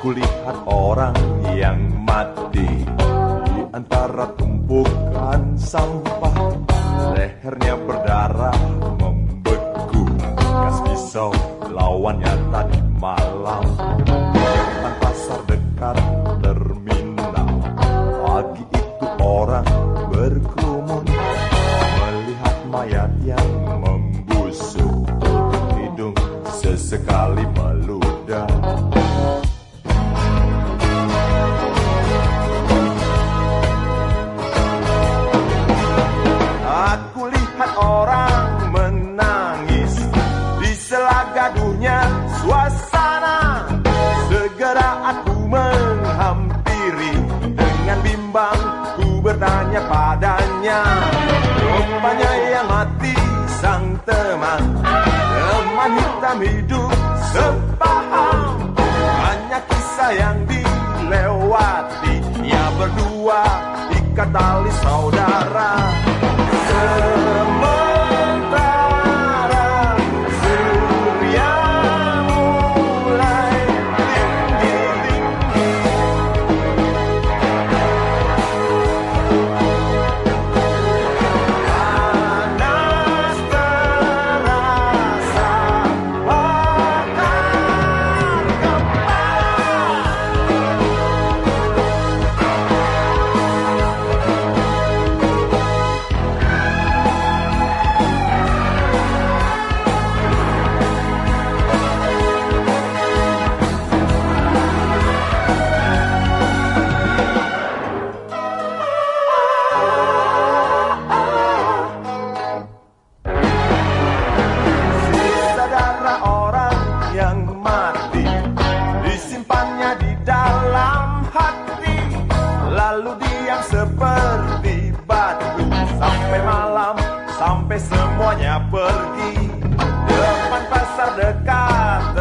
kulihat orang yang mati. Di antara tumpukan sampah lehernya berdarah membeku. Gas pisau lawannya tadi malam. Di depan pasar dekat terminal. Pagi itu orang berkerumun. Melihat mayat yang membusuk. Hidung sesekali bimbang ku bertanya padanya. Rupanya yang mati sang teman. Teman hitam hidup sepaham. Hanya kisah yang dilewati. Ya berdua ikat tali saudara sampai semuanya pergi. Depan pasar dekat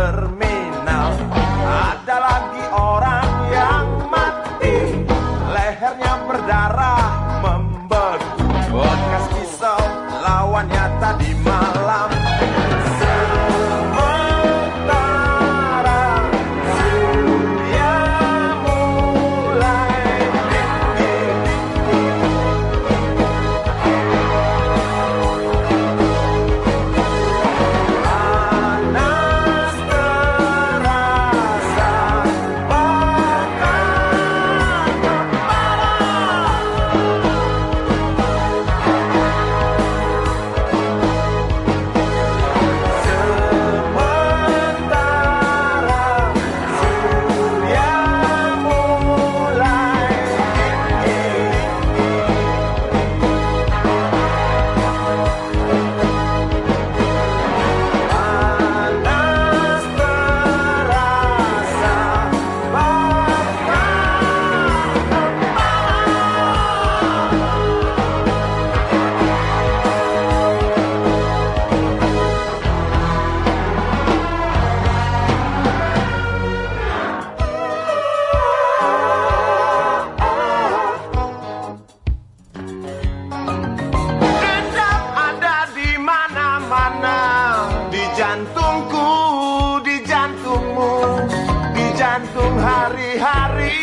hari-hari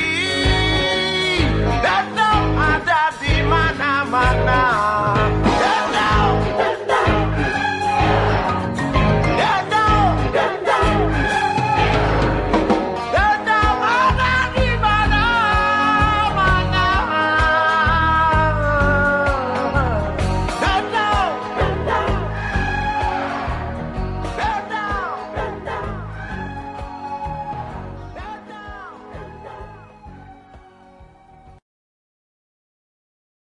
Tetap ada di mana-mana.